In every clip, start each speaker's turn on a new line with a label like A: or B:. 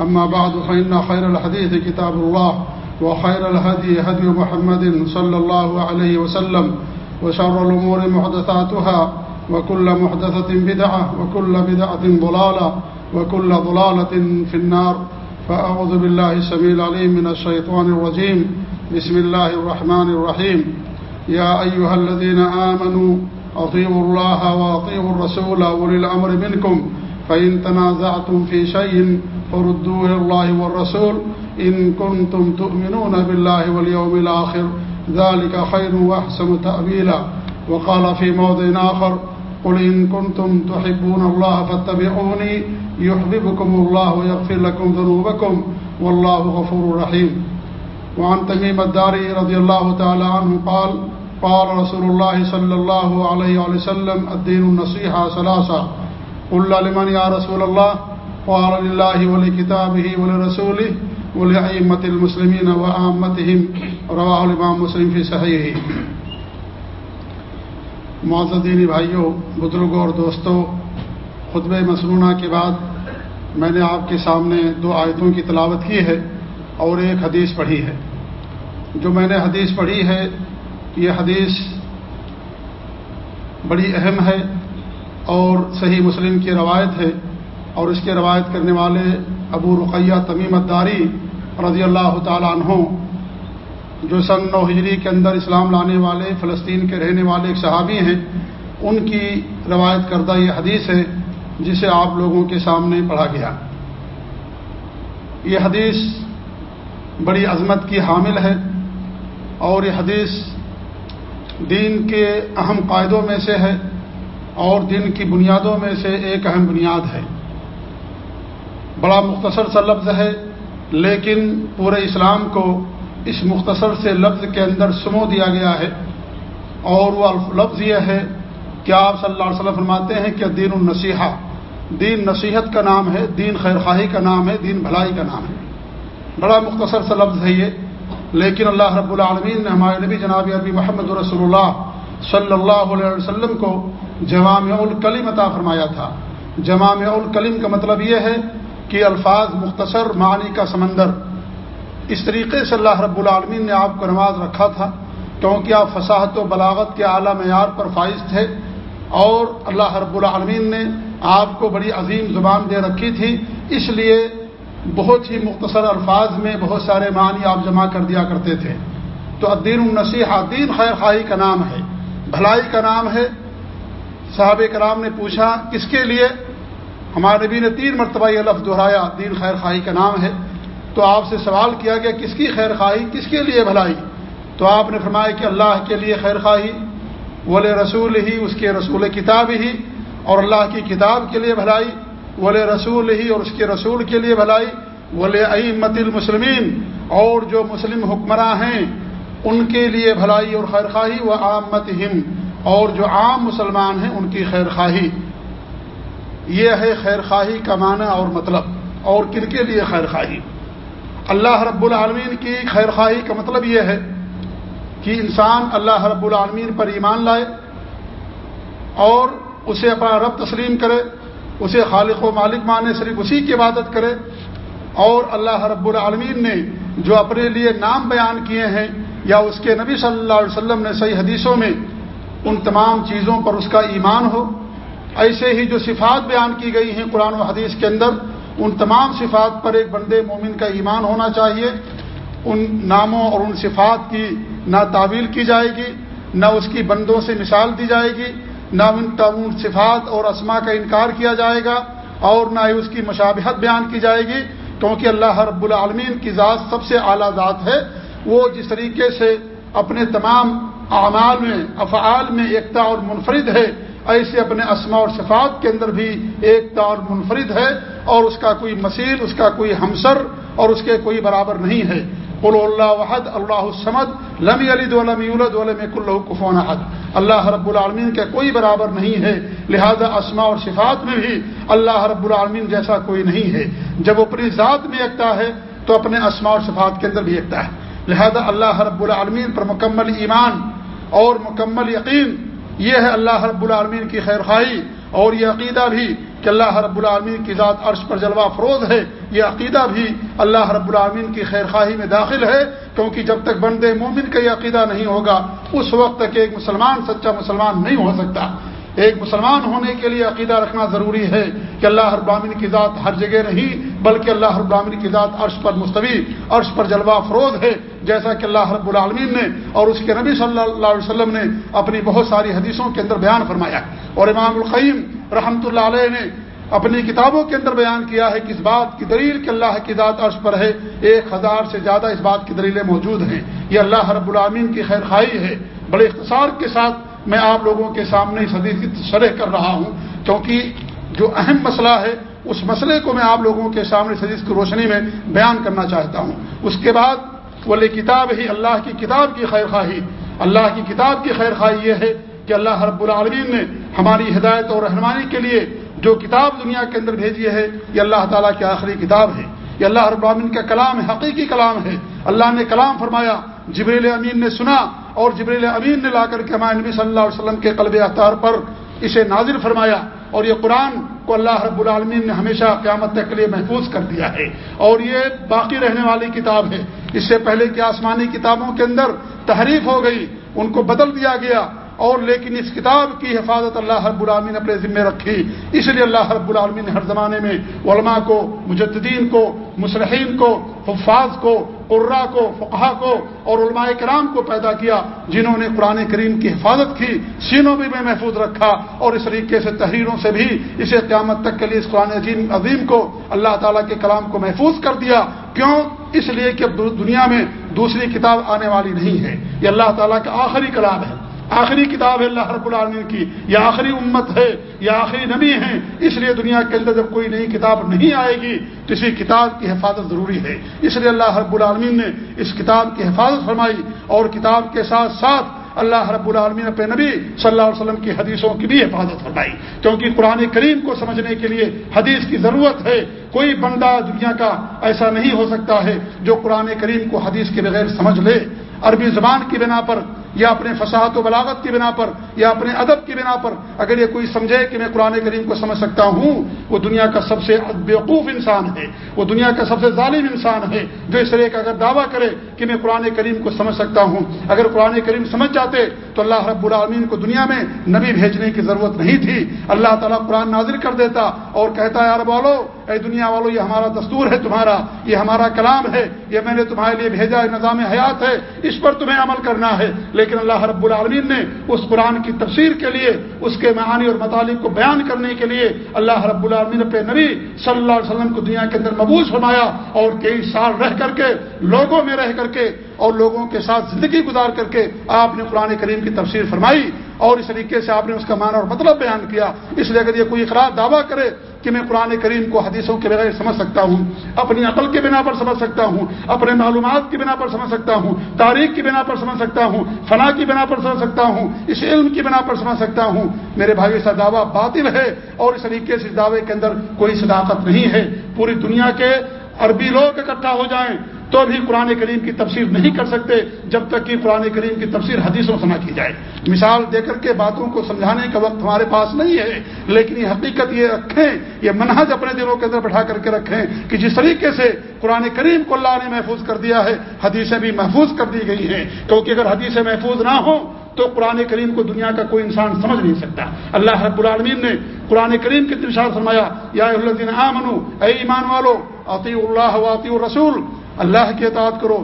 A: أما بعد، فإن خير الحديث كتاب الله، وخير الهدي هدي محمد صلى الله عليه وسلم، وشر الأمور محدثاتها، وكل محدثة بدعة، وكل بدعة ضلالة، وكل ضلالة في النار. فأعوذ بالله السبيل عليم من الشيطان الرجيم. بسم الله الرحمن الرحيم. يا أيها الذين آمنوا، أطيعوا الله وأطيعوا الرسول أولي الأمر منكم، فإن تنازعتم في شيء فردوه الله والرسول إن كنتم تؤمنون بالله واليوم الآخر. ذلك خير وأحسن تأبيلا وقال في موضع آخر، قل إن كنتم تحبون الله فاتبعوني يحببكم الله ويغفر لكم ذنوبكم والله غفور رحيم. وعن تميم الداري رضي الله تعالى عنه قال قال رسول الله صلى الله عليه وسلم الدين النصيحة ثلاثة. قل لمن يا رسول الله؟ قال لله ولكتابه ولرسوله ولأئمة المسلمين وآمتهم رواه الإمام مسلم في صحيحه. معزدین بھائیوں بزرگوں اور دوستوں خطب مسنونہ کے بعد میں نے آپ کے سامنے دو آیتوں کی تلاوت کی ہے اور ایک حدیث پڑھی ہے۔ جو میں نے حدیث پڑھی ہے، یہ حدیث بڑی اہم ہے اور صحیح مسلم کی روایت ہے۔ اور اس کے روایت کرنے والے ابو رقیہ تمیمت داری رضی اللہ تعالیٰ عنہ، جو سن نو ہجری کے اندر اسلام لانے والے فلسطین کے رہنے والے ایک صحابی ہیں، ان کی روایت کردہ یہ حدیث ہے، جسے آپ لوگوں کے سامنے پڑھا گیا۔ یہ حدیث بڑی عظمت کی حامل ہے اور یہ حدیث دین کے اہم قاعدوں میں سے ہے اور دین کی بنیادوں میں سے ایک اہم بنیاد ہے۔ بڑا مختصر سا لفظ ہے، لیکن پورے اسلام کو اس مختصر سے لفظ کے اندر سمو دیا گیا ہے۔ اور وہ لفظ یہ ہے کہ آپ صلی اللہ علیہ وسلم فرماتے ہیں کہ دین النصیحہ، دین نصیحت کا نام ہے، دین خیر خواہی کا نام ہے، دین بھلائی کا نام ہے۔ بڑا مختصر سا لفظ ہے یہ۔ لیکن اللہ رب العالمین نے ہمارے نبی جناب عربی محمد رسول اللہ صلی اللہ علیہ وسلم کو جوام الکلیم عطا فرمایا تھا۔ جوام الکلیم کا مطلب یہ ہے کہ الفاظ مختصر معنی کا سمندر۔ اس طریقے سے اللہ رب العالمین نے آپ کو نواز رکھا تھا، کیونکہ آپ فصاحت و بلاغت کے اعلیٰ معیار پر فائز تھے اور اللہ رب العالمین نے آپ کو بڑی عظیم زبان دے رکھی تھی۔ اس لیے بہت ہی مختصر الفاظ میں بہت سارے معنی آپ جمع کر دیا کرتے تھے۔ تو الدین النصیحہ دین خیر خواہی کا نام ہے، بھلائی کا نام ہے۔ صحاب کرام نے پوچھا، کس کے لیے؟ ہمارے نبی نے تین مرتبہ یہ لفظ دہرایا، دین خیر خواہی کا نام ہے۔ تو آپ سے سوال کیا گیا، کس کی خیر خواہی، کس کے لیے بھلائی؟ تو آپ نے فرمایا کہ اللہ کے لیے خیر خواہی ول رسول ہی، اس کے رسول کتاب ہی، اور اللہ کی کتاب کے لیے بھلائی ول رسول ہی اور اس کے رسول کے لیے بھلائی ول عیمت المسلمین اور جو مسلم حکمراں ہیں، ان کے لیے بھلائی اور خیر خواہی و عامت ہند اور جو عام مسلمان ہیں، ان کی خیر خواہی۔ یہ ہے خیر خواہی کا معنی اور مطلب اور کن کے لیے خیر خواہی اللہ رب العالمین کی خیر خواہی کا مطلب یہ ہے کہ انسان اللہ رب العالمین پر ایمان لائے اور اسے اپنا رب تسلیم کرے، اسے خالق و مالک مانے، صرف اسی کی عبادت کرے۔ اور اللہ رب العالمین نے جو اپنے لیے نام بیان کیے ہیں یا اس کے نبی صلی اللہ علیہ وسلم نے صحیح حدیثوں میں ان تمام چیزوں پر اس کا ایمان ہو ایسے ہی جو صفات بیان کی گئی ہیں قرآن و حدیث کے اندر، ان تمام صفات پر ایک بندے مومن کا ایمان ہونا چاہیے۔ ان ناموں اور ان صفات کی نہ تعویل کی جائے گی، نہ اس کی بندوں سے مثال دی جائے گی، نہ ان صفات اور اسما کا انکار کیا جائے گا اور نہ ہی اس کی مشابہت بیان کی جائے گی۔ کیونکہ اللہ رب العالمین کی ذات سب سے اعلیٰ ذات ہے۔ وہ جس طریقے سے اپنے تمام اعمال میں، افعال میں، ایکتا اور منفرد ہے ایسے اپنے اسما اور صفات کے اندر بھی ایکتا اور منفرد ہے اور اس کا کوئی مسیل اس کا کوئی ہمسر اور اس کے کوئی برابر نہیں ہے۔ قل اللہ وحد، اللہ السمد لم علی ولم یولد ولم کلو کفون حد اللہ رب العالمین کا کوئی برابر نہیں ہے، لہذا اسما اور صفات میں بھی اللہ رب العالمین جیسا کوئی نہیں ہے۔ جب وہ اپنی ذات میں ایکتا ہے، تو اپنے اسما اور صفات کے اندر بھی ایکتا ہے۔ لہذا اللہ رب العالمین پر مکمل ایمان اور مکمل یقین یہ ہے اللہ رب العالمین کی خیر خواہی اور یہ عقیدہ بھی کہ اللہ رب العالمین کی ذات عرش پر جلوہ فروز ہے، یہ عقیدہ بھی اللہ رب العالمین کی خیر خواہی میں داخل ہے، کیونکہ جب تک بندے مومن کا یہ عقیدہ نہیں ہوگا، اس وقت تک ایک مسلمان، سچا مسلمان نہیں ہو سکتا۔ ایک مسلمان ہونے کے لیے عقیدہ رکھنا ضروری ہے کہ اللہ ابامین کی ذات ہر جگہ نہیں، بلکہ اللہ ابامین کی ذات عرش پر مستوی، عرش پر جلوہ افروز ہے، جیسا کہ اللہ رب العالمین نے اور اس کے نبی صلی اللہ علیہ وسلم نے اپنی بہت ساری حدیثوں کے اندر بیان فرمایا۔ اور امام القیم رحمۃ اللہ علیہ نے اپنی کتابوں کے اندر بیان کیا ہے کہ اس بات کی دلیل کہ اللہ کی ذات عرش پر ہے، ایک ہزار سے زیادہ اس بات کی دلیلیں موجود ہیں۔ یہ اللہ رب العامین کی خیر خائی ہے، بڑے اختصار کے ساتھ میں آپ لوگوں کے سامنے اس حدیث کی شرح کر رہا ہوں، کیونکہ جو اہم مسئلہ ہے، اس مسئلے کو میں آپ لوگوں کے سامنے حدیث کی روشنی میں بیان کرنا چاہتا ہوں۔ اس کے بعد ولی کتاب ہی اللہ کی کتاب کی خیر خواہی اللہ کی کتاب کی خیر خواہی یہ ہے کہ اللہ رب العالمین نے ہماری ہدایت اور رہنمائی کے لیے جو کتاب دنیا کے اندر بھیجی ہے، یہ اللہ تعالیٰ کی آخری کتاب ہے۔ یہ اللہ رب العالمین کا کلام ہے حقیقی کلام ہے۔ اللہ نے کلام فرمایا، جبریل امین نے سنا اور جبریل امین نے لا کر کے ہمارے نبی صلی اللہ علیہ وسلم کے قلب اختار پر اسے نازل فرمایا اور یہ قرآن کو اللہ رب العالمین نے ہمیشہ قیامت تک کے لیے محفوظ کر دیا ہے اور یہ باقی رہنے والی کتاب ہے اس سے پہلے کہ آسمانی کتابوں کے اندر تحریف ہو گئی ان کو بدل دیا گیا اور لیکن اس کتاب کی حفاظت اللہ رب العالمین نے اپنے ذمے رکھی۔ اس لیے اللہ رب العالمین نے ہر زمانے میں علماء کو، مجددین کو مسلحین کو، حفاظ کو قرا کو فقہ کو اور علماء کرام کو پیدا کیا، جنہوں نے قرآن کریم کی حفاظت کی، سینوں بھی میں محفوظ رکھا اور اس طریقے سے تحریروں سے بھی اسے قیامت تک کے لیے اس قرآن عظیم عظیم کو اللہ تعالیٰ کے کلام کو محفوظ کر دیا۔ کیوں؟ اس لیے کہ دنیا میں دوسری کتاب آنے والی نہیں ہے۔ یہ اللہ تعالیٰ کا آخری کلام ہے۔ آخری کتاب ہے اللہ رب العالمین کی یا آخری امت ہے یا آخری نبی ہیں۔ اس لیے دنیا کے اندر جب کوئی نئی کتاب نہیں آئے گی تو اسی کتاب کی حفاظت ضروری ہے۔ اس لیے اللہ رب العالمین نے اس کتاب کی حفاظت فرمائی اور کتاب کے ساتھ ساتھ اللہ رب العالمین اپنے نبی صلی اللہ علیہ وسلم کی حدیثوں کی بھی حفاظت فرمائی۔ کیونکہ قرآن کریم کو سمجھنے کے لیے حدیث کی ضرورت ہے، کوئی بندہ دنیا کا ایسا نہیں ہو سکتا ہے جو قرآن کریم کو حدیث کے بغیر سمجھ لے۔ عربی زبان کی بنا پر یا اپنے فساحت و بلاغت کی بنا پر، یا اپنے ادب کی بنا پر، اگر یہ کوئی سمجھے کہ میں قرآن کریم کو سمجھ سکتا ہوں، وہ دنیا کا سب سے بیوقوف انسان ہے، وہ دنیا کا سب سے ظالم انسان ہے، جو اس طرح کا اگر دعویٰ کرے کہ میں قرآن کریم کو سمجھ سکتا ہوں۔ اگر قرآن کریم سمجھ جاتے تو اللہ رب العالمین کو دنیا میں نبی بھیجنے کی ضرورت نہیں تھی۔ اللہ تعالیٰ قرآن نازر کر دیتا اور کہتا ہے، یار بولو اے دنیا والو، یہ ہمارا دستور ہے تمہارا، یہ ہمارا کلام ہے، یہ میں نے تمہارے لیے بھیجا نظام حیات ہے، اس پر تمہیں عمل کرنا ہے۔ لیکن اللہ رب العالمین نے اس قرآن کی تفسیر کے لیے، اس کے معانی اور مطالب کو بیان کرنے کے لیے اللہ رب العالمین پہ نبی صلی اللہ علیہ وسلم کو دنیا کے اندر مبوض فرمایا اور کئی سال رہ کر کے لوگوں میں رہ کر کے اور لوگوں کے ساتھ زندگی گزار کر کے آپ نے قرآن کریم کی تفسیر فرمائی۔ اور اس طریقے سے آپ نے اس کا معنی اور مطلب بیان کیا اس لیے اگر یہ کوئی اقرار دعویٰ کرے کہ میں قرآن کریم کو حدیثوں کے بغیر سمجھ سکتا ہوں، اپنی عقل کے بنا پر سمجھ سکتا ہوں، اپنے معلومات کی بنا پر سمجھ سکتا ہوں، تاریخ کی بنا پر سمجھ سکتا ہوں، فنا کی بنا پر سمجھ سکتا ہوں، اس علم کی بنا پر سمجھ سکتا ہوں، میرے بھائی ایسا دعویٰ باطل ہے اور اس طریقے سے اس دعوے کے اندر کوئی صداقت نہیں ہے۔ پوری دنیا کے عربی لوگ اکٹھا ہو جائیں تو بھی قرآن کریم کی تفسیر نہیں کر سکتے جب تک کہ قرآن کریم کی تفسیر حدیثوں سے نہ کی جائے۔ مثال دے کر کے باتوں کو سمجھانے کا وقت ہمارے پاس نہیں ہے، لیکن یہ حقیقت یہ رکھیں، یہ منہج اپنے دلوں کے اندر بٹھا کر کے رکھیں کہ جس طریقے سے قرآن کریم کو اللہ نے محفوظ کر دیا ہے، حدیثیں بھی محفوظ کر دی گئی ہیں۔ کیونکہ اگر حدیثیں محفوظ نہ ہوں تو قرآن کریم کو دنیا کا کوئی انسان سمجھ نہیں سکتا۔ اللہ رب العالمین نے قرآن کریم کے تشار فرمایا، یا اے ایمان والو عطی اللہ و عطی الرسول اللہ کی اطاعت کرو،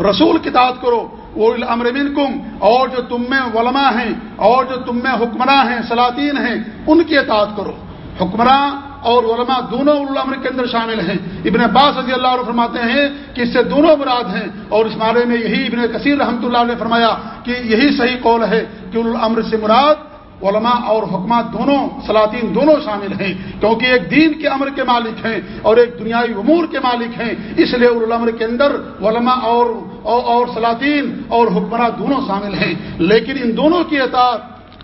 A: رسول کی اطاعت کرو، وہ امر منکم، اور جو تم میں علماء ہیں، اور جو تم میں حکمراں ہیں، سلاطین ہیں، ان کی اطاعت کرو۔ حکمراں اور علماء دونوں الامر کے اندر شامل ہیں۔ ابن عباس رضی اللہ عنہ فرماتے ہیں کہ اس سے دونوں مراد ہیں، اور اس بارے میں یہی ابن کثیر رحمۃ اللہ نے فرمایا کہ یہی صحیح قول ہے کہ الامر سے مراد علماء اور حکمات دونوں، سلاطین دونوں شامل ہیں، کیونکہ ایک دین کے امر کے مالک ہیں اور ایک دنیاوی امور کے مالک ہیں، اس لیے الامر کے اندر علماء اور اور سلاطین اور حکمراں دونوں شامل ہیں۔ لیکن ان دونوں کی اطاعت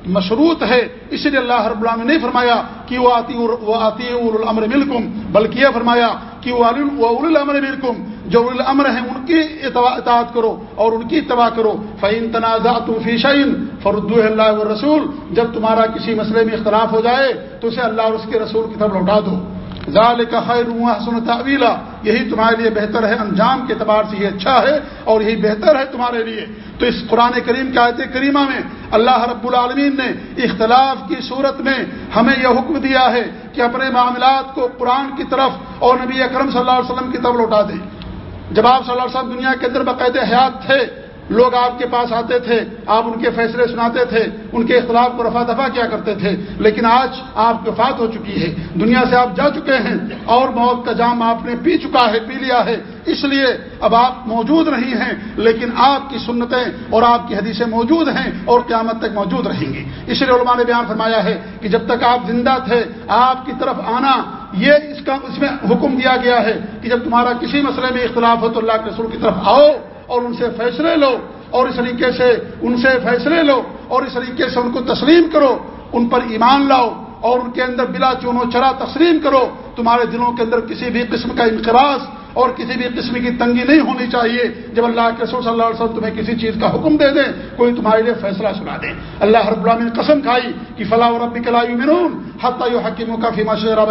A: مشروط ہے، اس لیے اللہ رب اللہ نے نہیں فرمایا کہ وہ آتی وہ آتی الامر ملکم بلکہ یہ فرمایا کہ وہ الامر ملکم جو الامر ہیں ان کی اطاعت کرو اور ان کی اتباع کرو۔ فعین تنازع فی شعین فرد اللہ رسول جب تمہارا کسی مسئلے میں اختلاف ہو جائے تو اسے اللہ اور اس کے رسول کی طرف لوٹا دو۔ ظال کا خیر حسن تعویلا یہی تمہارے لیے بہتر ہے، انجام کے اعتبار سے یہ اچھا ہے اور یہی بہتر ہے تمہارے لیے۔ تو اس قرآن کریم کے آیت کریمہ میں اللہ رب العالمین نے اختلاف کی صورت میں ہمیں یہ حکم دیا ہے کہ اپنے معاملات کو قرآن کی طرف اور نبی اکرم صلی اللہ علیہ وسلم کی طرف لوٹا دیں۔ جب آپ صلی اللہ علیہ وسلم دنیا کے اندر باقاعدہ حیات تھے لوگ آپ کے پاس آتے تھے، آپ ان کے فیصلے سناتے تھے، ان کے اختلاف کو رفا دفاع کیا کرتے تھے، لیکن آج آپ وفات ہو چکی ہے، دنیا سے آپ جا چکے ہیں، اور موت کا جام آپ نے پی چکا ہے، پی لیا ہے، اس لیے اب آپ موجود نہیں ہیں، لیکن آپ کی سنتیں اور آپ کی حدیثیں موجود ہیں اور قیامت تک موجود رہیں گی اس لیے علماء نے بیان فرمایا ہے کہ جب تک آپ زندہ تھے، آپ کی طرف آنا، یہ اس کا، اس میں حکم دیا گیا ہے کہ جب تمہارا کسی مسئلے میں اختلاف ہو تو اللہ کے رسول کی طرف آؤ۔ اور ان سے فیصلے لو اور اس طریقے سے ان سے فیصلے لو اور اس طریقے سے ان کو تسلیم کرو ان پر ایمان لاؤ اور ان کے اندر بلا چونو چرا تسلیم کرو تمہارے دلوں کے اندر کسی بھی قسم کا انقراض اور کسی بھی قسم کی تنگی نہیں ہونی چاہیے جب اللہ کے رسول صلی اللہ علیہ وسلم تمہیں کسی چیز کا حکم دے دیں، کوئی تمہارے لیے فیصلہ سنا دے اللہ ہر نے قسم کھائی کہ فلاح رب کلائی منون حتیٰ حکیموں کا فیما شعرا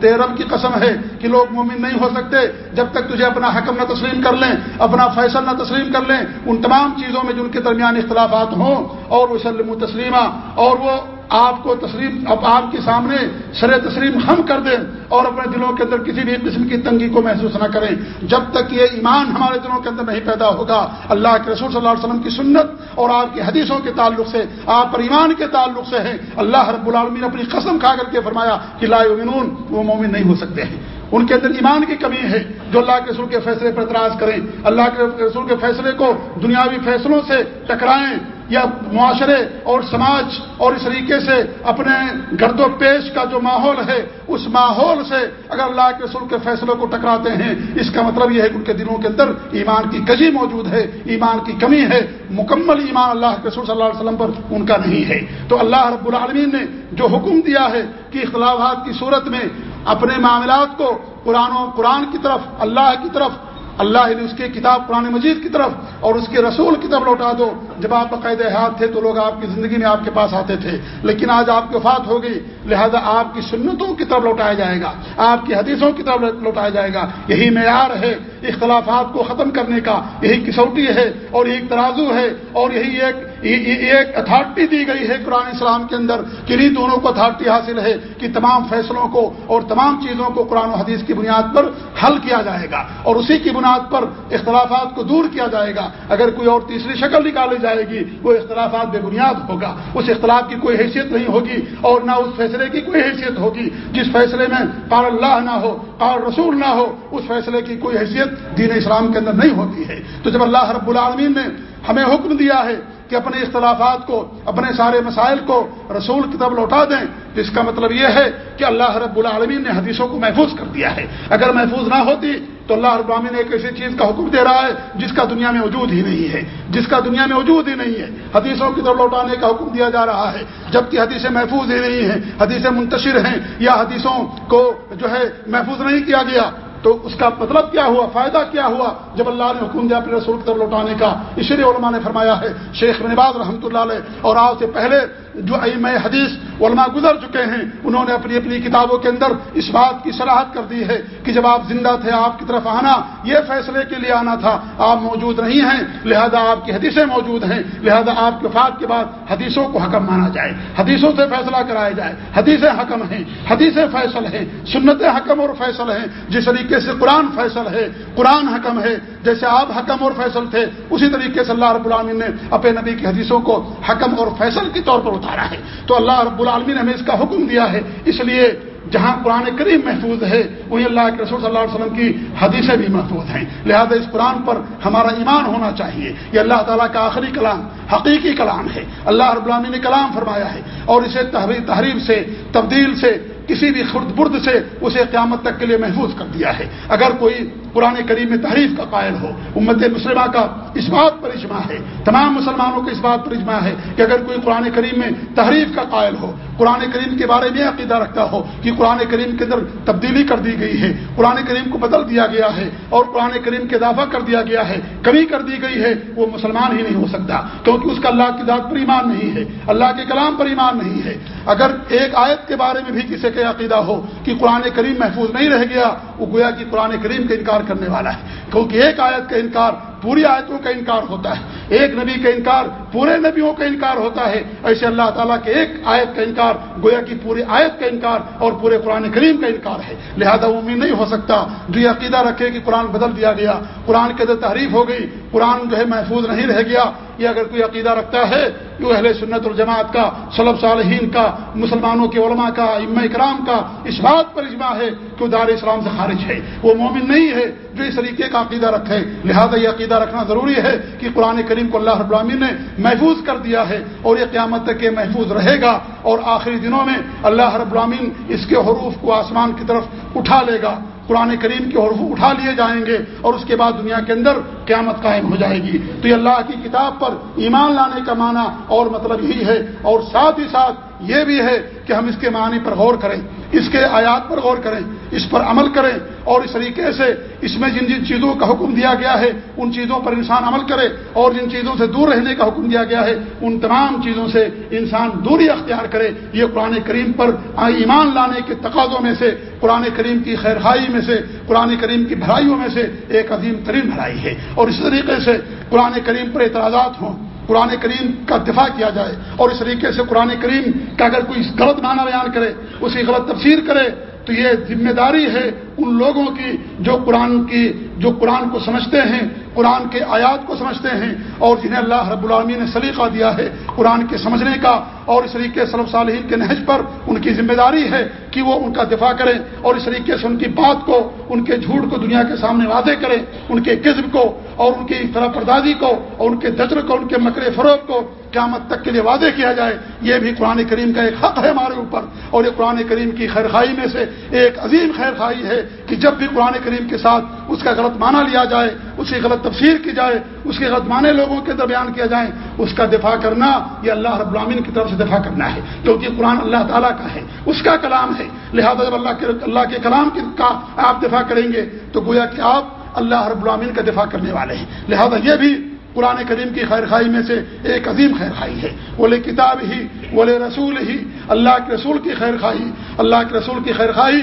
A: تیرے رب کی قسم ہے کہ لوگ مومن نہیں ہو سکتے جب تک تجھے اپنا حکم نہ تسلیم کر لیں، اپنا فیصل نہ تسلیم کر لیں۔ ان تمام چیزوں میں جن کے درمیان اختلافات ہوں، اور وہ سلم تسلیمہ، اور وہ آپ کو تسلیم اب آپ کے سامنے سر تسلیم ہم کر دیں اور اپنے دلوں کے اندر کسی بھی قسم کی تنگی کو محسوس نہ کریں۔ جب تک یہ ایمان ہمارے دلوں کے اندر نہیں پیدا ہوگا، اللہ کے رسول صلی اللہ علیہ وسلم کی سنت اور آپ کی حدیثوں کے تعلق سے، آپ پر ایمان کے تعلق سے ہیں۔ اللہ رب العالمین اپنی قسم کھا کر کے فرمایا کہ لا یؤمنون، وہ مومن نہیں ہو سکتے ہیں۔ ان کے اندر ایمان کی کمی ہے جو اللہ کے رسول کے فیصلے پر اعتراض کریں۔ اللہ کے رسول کے فیصلے کو دنیاوی فیصلوں سے ٹکرائیں۔ یا معاشرے اور سماج اور اس طریقے سے اپنے گرد و پیش کا جو ماحول ہے، اس ماحول سے اگر اللہ کے رسول کے فیصلوں کو ٹکراتے ہیں، اس کا مطلب یہ ہے کہ ان کے دلوں کے اندر ایمان کی کجی موجود ہے، ایمان کی کمی ہے، مکمل ایمان اللہ کے رسول صلی اللہ علیہ وسلم پر ان کا نہیں ہے۔ تو اللہ رب العالمین نے جو حکم دیا ہے کہ اختلافات کی صورت میں اپنے معاملات کو قرآن و قرآن کی طرف، اللہ کی طرف اللہ نے اس کی کتاب قرآن مجید کی طرف اور اس کے رسول کی طرف لوٹا دو۔ جب آپ باقاعد حیات تھے تو لوگ آپ کی زندگی میں آپ کے پاس آتے تھے۔ لیکن آج آپ کی وفات ہو گئی، لہذا آپ کی سنتوں کی طرف لوٹایا جائے گا، آپ کی حدیثوں کی طرف لوٹایا جائے گا۔ یہی معیار ہے، اختلافات کو ختم کرنے کا، یہی کسوٹی ہے اور یہی ترازو ہے اور یہی ایک ایک اتھارٹی دی گئی ہے قرآن اسلام کے اندر کنہیں دونوں کو اتھارٹی حاصل ہے کہ تمام فیصلوں کو اور تمام چیزوں کو قرآن و حدیث کی بنیاد پر حل کیا جائے گا اور اسی کی بنیاد پر اختلافات کو دور کیا جائے گا۔ اگر کوئی اور تیسری شکل نکالی جائے گی، وہ اختلافات بے بنیاد ہوگا۔ اس اختلاف کی کوئی حیثیت نہیں ہوگی اور نہ اس فیصلے کی کوئی حیثیت ہوگی۔ جس فیصلے میں قار اللہ نہ ہو قار رسول نہ ہو، اس فیصلے کی کوئی حیثیت دین اسلام کے اندر نہیں ہوتی ہے۔ تو جب اللہ رب العالمین نے ہمیں حکم دیا ہے کہ اپنے اختلافات کو، اپنے سارے مسائل کو رسول کی طرف لوٹا دیں تو اس کا مطلب یہ ہے کہ اللہ رب العالمین نے حدیثوں کو محفوظ کر دیا ہے۔ اگر محفوظ نہ ہوتی تو اللہ رب العالمین ایک ایسی چیز کا حکم دے رہا ہے جس کا دنیا میں وجود ہی نہیں ہے۔ جس کا دنیا میں وجود ہی نہیں ہے۔ حدیثوں کی طرف لوٹانے کا حکم دیا جا رہا ہے، جبکہ حدیثیں محفوظ ہی نہیں ہیں۔ حدیثیں منتشر ہیں یا حدیثوں کو جو ہے محفوظ نہیں کیا گیا تو اس کا مطلب کیا ہوا؟ فائدہ کیا ہوا؟ جب اللہ نے حکم دیا اپنے رسول کی طرف لوٹانے کا، اس لیے علماء نے فرمایا ہے، شیخ نباز رحمۃ اللہ علیہ اور آج سے پہلے جو ایم حدیث علماء گزر چکے ہیں، انہوں نے اپنی اپنی کتابوں کے اندر اس بات کی صلاحت کر دی ہے کہ جب آپ زندہ تھے، آپ کی طرف آنا، یہ فیصلے کے لیے آنا تھا، آپ موجود نہیں ہیں، لہذا آپ کی حدیثیں موجود ہیں، لہذا آپ کے وفات کے بعد حدیثوں کو حکم مانا جائے، حدیثوں سے فیصلہ کرایا جائے، حدیثیں حکم ہیں، حدیثیں فیصل ہیں سنت حکم اور فیصل ہیں، جس طریقے سے قرآن فیصل ہے، قرآن حکم ہے، جیسے آپ حکم اور فیصل تھے، اسی طریقے سے اللہ رب العالمین نے اپنے نبی کی حدیثوں کو حکم اور فیصل کے طور پر اتارا ہے۔ تو اللہ رب العالمین نے ہمیں اس کا حکم دیا ہے۔ اس لیے جہاں قرآن کریم محفوظ ہے، وہیں اللہ کے رسول صلی اللہ علیہ وسلم کی حدیثیں بھی محفوظ ہیں۔ لہذا اس قرآن پر ہمارا ایمان ہونا چاہیے۔ یہ اللہ تعالیٰ کا آخری کلام، حقیقی کلام ہے۔ اللہ رب العالمین نے کلام فرمایا ہے اور اسے تحریر سے، تبدیل سے کسی بھی خرد برد سے اسے قیامت تک کے لیے محفوظ کر دیا ہے۔ اگر کوئی قرآن کریم میں تحریف کا قائل ہو، امت مسلمہ کا اس بات پر اجماع ہے، تمام مسلمانوں کا اس بات پر اجماع ہے کہ اگر کوئی قرآن کریم میں تحریف کا قائل ہو، قرآن کریم کے بارے میں عقیدہ رکھتا ہو کہ قرآن کریم کے اندر تبدیلی کر دی گئی ہے، قرآن کریم کو بدل دیا گیا ہے اور قرآن کریم کے اضافہ کر دیا گیا ہے، کمی کر دی گئی ہے، وہ مسلمان ہی نہیں ہو سکتا۔ کیونکہ اس کا اللہ کی ذات پر ایمان نہیں ہے، اللہ کے کلام پر ایمان نہیں ہے۔ اگر ایک آیت کے بارے میں بھی کسی کا عقیدہ ہو کہ قرآن کریم محفوظ نہیں رہ گیا، وہ گویا کہ قرآن کریم کا انکار کرنے والا ہے۔ کیونکہ ایک آیت کا انکار پوری آیتوں کا انکار ہوتا ہے۔ ایک نبی کا انکار پورے نبیوں کا انکار ہوتا ہے۔ ایسے اللہ تعالیٰ کے ایک آیت کا انکار گویا کی پوری آیت کا انکار اور پورے قرآن کریم کا انکار ہے۔ لہذا امید نہیں ہو سکتا جو یہ عقیدہ رکھے کہ قرآن بدل دیا گیا۔ قرآن کے اندر تحریف ہو گئی۔ قرآن جو ہے محفوظ نہیں رہ گیا۔ یہ اگر کوئی عقیدہ رکھتا ہے جو اہل سنت الجماعت کا صلب صالحین کا، مسلمانوں کے علماء کا ام اکرام کا اس بات پر اجماع ہے کہ وہ دار اسلام سے خارج ہے۔ وہ مومن نہیں ہے جو اس طریقے کا عقیدہ رکھے۔ لہذا یہ عقیدہ رکھنا ضروری ہے کہ قرآن کریم کو اللہ رب العالمین نے محفوظ کر دیا ہے اور یہ قیامت تک محفوظ رہے گا اور آخری دنوں میں اللہ رب العالمین اس کے حروف کو آسمان کی طرف اٹھا لے گا۔ قرآن کریم کے حروف اٹھا لیے جائیں گے اور اس کے بعد دنیا کے اندر قیامت قائم ہو جائے گی۔ تو یہ اللہ کی کتاب پر ایمان لانے کا معنی اور مطلب یہی ہے اور ساتھ ہی ساتھ یہ بھی ہے کہ ہم اس کے معنی پر غور کریں، اس کے آیات پر غور کریں، اس پر عمل کریں اور اس طریقے سے اس میں جن جن چیزوں کا حکم دیا گیا ہے، ان چیزوں پر انسان عمل کرے اور جن چیزوں سے دور رہنے کا حکم دیا گیا ہے، ان تمام چیزوں سے انسان دوری اختیار کرے۔ یہ قرآن کریم پر ایمان لانے کے تقاضوں میں سے، قرآن کریم کی خیرخائی میں سے، قرآن کریم کی بھلائیوں میں سے ایک عظیم ترین بھلائی ہے۔ اور اس طریقے سے قرآن کریم پر اعتراضات ہوں۔ قرآن کریم کا دفاع کیا جائے اور اس طریقے سے قرآن کریم کا اگر کوئی غلط معنی بیان کرے اسی غلط تفسیر کرے تو یہ ذمہ داری ہے ان لوگوں کی جو قرآن کی جو قرآن کو سمجھتے ہیں، قرآن کے آیات کو سمجھتے ہیں اور جنہیں اللہ رب العالمین نے سلیقہ دیا ہے قرآن کے سمجھنے کا اور اس طریقے صلب صالحین کے نہج پر ان کی ذمہ داری ہے کہ وہ ان کا دفاع کریں اور اس طریقے سے ان کی بات کو، ان کے جھوٹ کو دنیا کے سامنے واضح کریں، ان کے قزم کو اور ان کی طرح پردازی کو اور ان کے دجر کو، ان کے مکر فروغ کو قیامت تک کے لیے واضح کیا جائے، یہ بھی قرآن کریم کا ایک حق ہے ہمارے اوپر، اور یہ قرآن کریم کی خیر خائی میں سے ایک عظیم خیر خائی ہے کہ جب بھی قرآن کریم کے ساتھ اس کا غلط معنی لیا جائے اس کی غلط تفسیر کی جائے، اس کے غلط معنی لوگوں کے اندر بیان کیا جائے اس کا دفاع کرنا یہ اللہ رب العامین کی طرف سے دفاع کرنا ہے، کیونکہ قرآن اللہ تعالیٰ کا ہے، اس کا کلام ہے۔ لہذا جب اللہ کے اللہ کے کلام کا آپ دفاع کریں گے، تو گویا کہ آپ اللہ رب العامین کا دفاع کرنے والے ہیں۔ لہذا یہ بھی قرآن کریم کی خیر خائی میں سے ایک عظیم خیر خائی ہے بولے کتاب ہی بولے رسول ہی۔ اللہ کے رسول کی خیر خائی اللہ کے رسول کی خیر خائی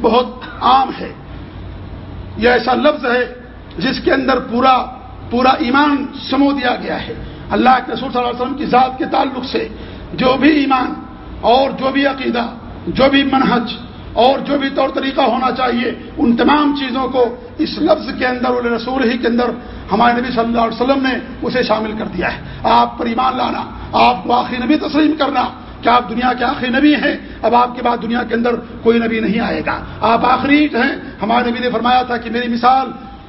A: بہت عام ہے۔ یہ ایسا لفظ ہے جس کے اندر پورا پورا ایمان سمو دیا گیا ہے۔ اللہ کے رسول صلی اللہ علیہ وسلم کی ذات کے تعلق سے جو بھی ایمان اور جو بھی عقیدہ، جو بھی منہج اور جو بھی طور طریقہ ہونا چاہیے، ان تمام چیزوں کو اس لفظ کے اندر رسول ہی کے اندر ہمارے نبی صلی اللہ علیہ وسلم نے اسے شامل کر دیا ہے۔ آپ پر ایمان لانا، آپ کو آخری نبی تسلیم کرنا کیا آپ دنیا کے آخری نبی ہیں، اب آپ کے بعد دنیا کے اندر کوئی نبی نہیں آئے گا۔ آپ آخری ہیں۔ ہمارے نبی نے فرمایا تھا کہ میری مثال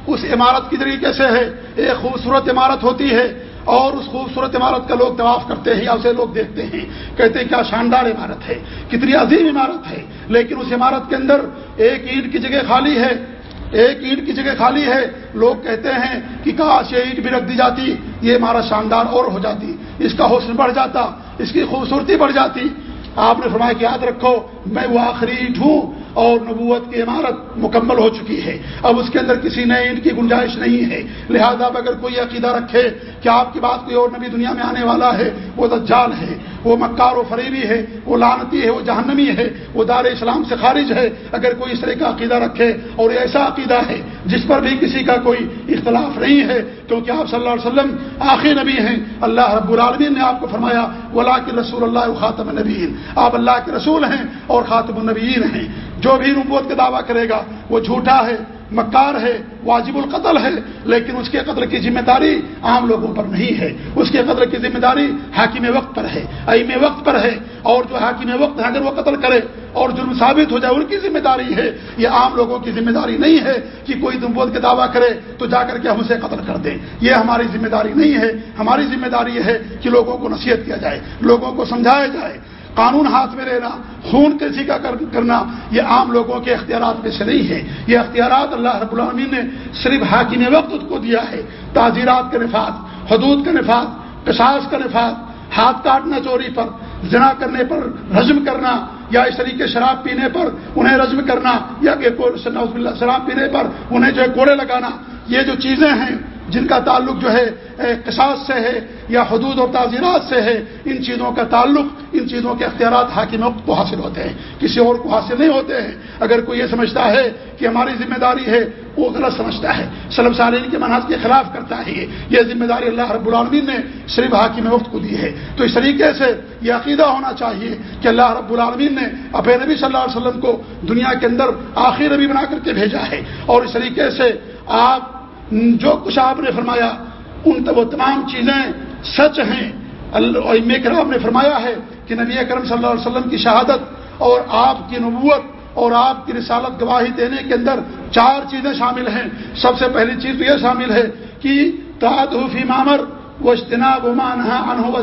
A: اس عمارت کی طریقے سے ہے۔ ایک خوبصورت عمارت ہوتی ہے۔ اور اس خوبصورت عمارت کا لوگ طواف کرتے ہیں یا اسے لوگ دیکھتے ہیں، کہتے ہیں کیا شاندار عمارت ہے، کتنی عظیم عمارت ہے۔ لیکن اس عمارت کے اندر ایک اینٹ کی جگہ خالی ہے، ایک اینٹ کی جگہ خالی ہے۔ لوگ کہتے ہیں کہ کاش یہ اینٹ بھی رکھ دی جاتی، یہ ہمارا شاندار اور ہو جاتی۔ اس کا حسن بڑھ جاتا، اس کی خوبصورتی بڑھ جاتی۔ آپ نے فرمایا کہ یاد رکھو، میں وہ آخری اینٹ ہوں اور نبوت کی عمارت مکمل ہو چکی ہے۔ اب اس کے اندر کسی نے ان کی گنجائش نہیں ہے۔ لہذا اب اگر کوئی عقیدہ رکھے کہ آپ کی بات کوئی اور نبی دنیا میں آنے والا ہے، وہ دجال ہے، وہ مکار و فریبی ہے، وہ لانتی ہے، وہ جہنمی ہے، وہ دار اسلام سے خارج ہے۔ اگر کوئی اس طرح کا عقیدہ رکھے اور ایسا عقیدہ ہے جس پر بھی کسی کا کوئی اختلاف نہیں ہے، کیونکہ آپ صلی اللہ علیہ وسلم آخری نبی ہیں۔ اللہ رب العالمین نے آپ کو فرمایا ولا کے رسول اللہ خاتم نبیین آپ اللہ کے رسول ہیں اور خاتم النبیین ہیں۔ جو بھی نبوت کا دعویٰ کرے گا، وہ جھوٹا ہے۔ مکار ہے، واجب القتل ہے، لیکن اس کے قتل کی ذمہ داری عام لوگوں پر نہیں ہے۔ اس کے قتل کی ذمہ داری حاکم وقت پر ہے ایم وقت پر ہے۔ اور جو حاکم وقت ہے، اگر وہ قتل کرے اور جرم ثابت ہو جائے، ان کی ذمہ داری ہے۔ یہ عام لوگوں کی ذمہ داری نہیں ہے کہ کوئی تم بول کے دعویٰ کرے تو جا کر کے ہم اسے قتل کر دیں۔ یہ ہماری ذمہ داری نہیں ہے۔ ہماری ذمہ داری ہے کہ لوگوں کو نصیحت کیا جائے، لوگوں کو سمجھایا جائے۔ قانون ہاتھ میں لینا، خون کسی کا کرنا، یہ عام لوگوں کے اختیارات میں سے نہیں ہے۔ یہ اختیارات اللہ رب العالمین نے صرف حاکم وقت کو دیا ہے۔ تعزیرات کا نفاذ، حدود کا نفاذ، قصاص کا نفاذ، ہاتھ کاٹنا چوری پر، زنا کرنے پر رزم کرنا یا اس طریقے شراب پینے پر انہیں رزم کرنا یا کہ شراب پینے پر انہیں جو ہے کوڑے لگانا، یہ جو چیزیں ہیں جن کا تعلق جو ہے قصاص سے ہے یا حدود اور تعزیرات سے ہے، ان چیزوں کا تعلق، ان چیزوں کے اختیارات حاکم وقت کو حاصل ہوتے ہیں۔ کسی اور کو حاصل نہیں ہوتے ہیں۔ اگر کوئی یہ سمجھتا ہے کہ ہماری ذمہ داری ہے، وہ غلط سمجھتا ہے۔ سلم سالین کے مناظ کے خلاف کرتا ہے یہ۔ ذمہ داری اللہ رب العالمین نے صرف حاکم وقت کو دی ہے۔ تو اس طریقے سے یہ عقیدہ ہونا چاہیے کہ اللہ رب العالمین نے اپنے نبی صلی اللہ علیہ وسلم کو دنیا کے اندر آخر نبی بنا کر کے بھیجا ہے۔ اور اس طریقے سے آپ جو کچھ آپ نے فرمایا، ان وہ تمام چیزیں سچ ہیں۔ اللہ کرام نے فرمایا ہے کہ نبی کرم صلی اللہ علیہ وسلم کی شہادت اور آپ کی نبوت اور آپ کی رسالت گواہی دینے کے اندر چار چیزیں شامل ہیں۔ سب سے پہلی چیز تو یہ شامل ہے کہ تعدفی مامر و اجتناب عمان انہو و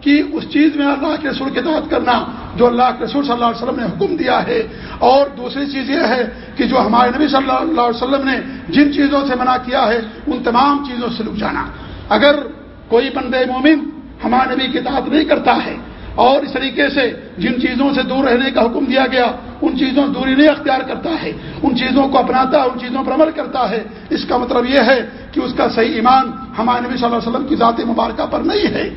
A: کہ اس چیز میں اللہ کے رسول کی اطاعت کرنا جو اللہ کے رسول صلی اللہ علیہ وسلم نے حکم دیا ہے۔ اور دوسری چیز یہ ہے کہ جو ہمارے نبی صلی اللہ علیہ وسلم نے جن چیزوں سے منع کیا ہے، ان تمام چیزوں سے رک جانا۔ اگر کوئی بند مومن ہمارے نبی کی اطاعت نہیں کرتا ہے اور اس طریقے سے جن چیزوں سے دور رہنے کا حکم دیا گیا، ان چیزوں دوری نہیں اختیار کرتا ہے، ان چیزوں کو اپناتا ہے، ان چیزوں پر عمل کرتا ہے، اس کا مطلب یہ ہے کہ اس کا صحیح ایمان ہمارے نبی صلی اللہ علیہ وسلم کی ذاتی مبارکہ پر نہیں ہے۔